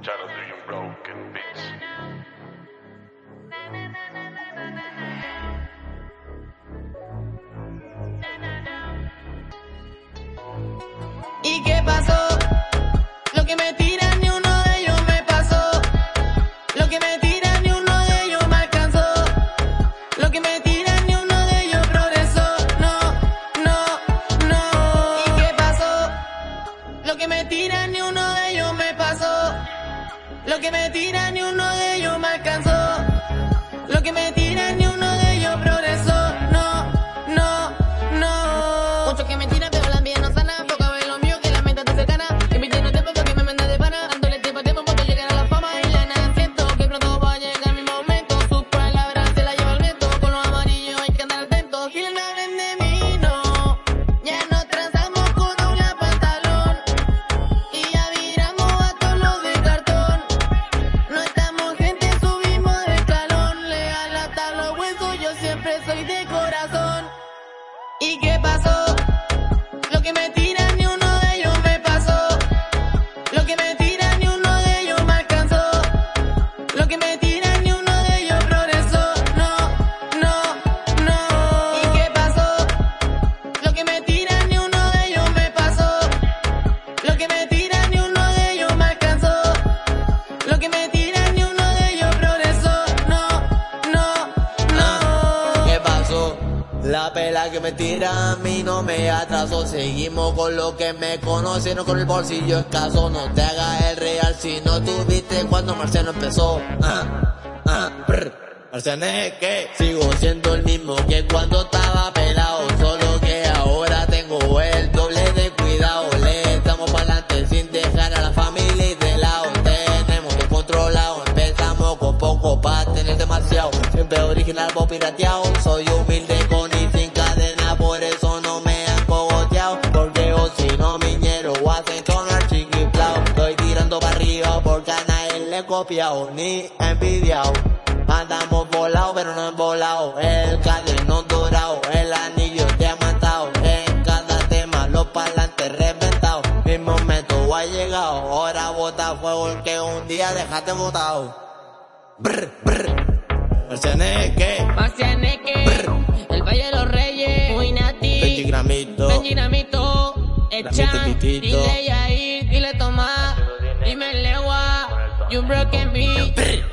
To broken. ¿Y qué pasó? Lo que me Lo que me tiran ni uno de ellos me alcanzó. Lo que me tiran ni uno de ¿Y La pela que me tira a mí no me atrasó. Seguimos con lo que me conocieron con el bolsillo escaso. No te hagas el real si no tuviste cuando Marciano empezó. Ah, ah. Marciano es que sigo siendo el mismo que cuando estaba pelado. Solo que ahora tengo el doble de cuidado. Le estamos para adelante sin dejar a la familia y de lado. Tenemos todo controlado. Empezamos con poco para tener demasiado. Siempre original, vos pirateado. Soy humilde copiado ni envidiado. Andamos volados, pero no volados. El cadeno dorado, el anillo diamantado. En cada tema, los pa'lantes reventados. Mi momento ha llegado, ahora bota fuego el que un día dejaste botado. Brr, brr. Marcianeque, Marcianeque, el Valle de los Reyes, muy nati, Benji Gramito, Benji Gramito, Echan, dile ahí, dile Tomás, dime Legua, you broken me.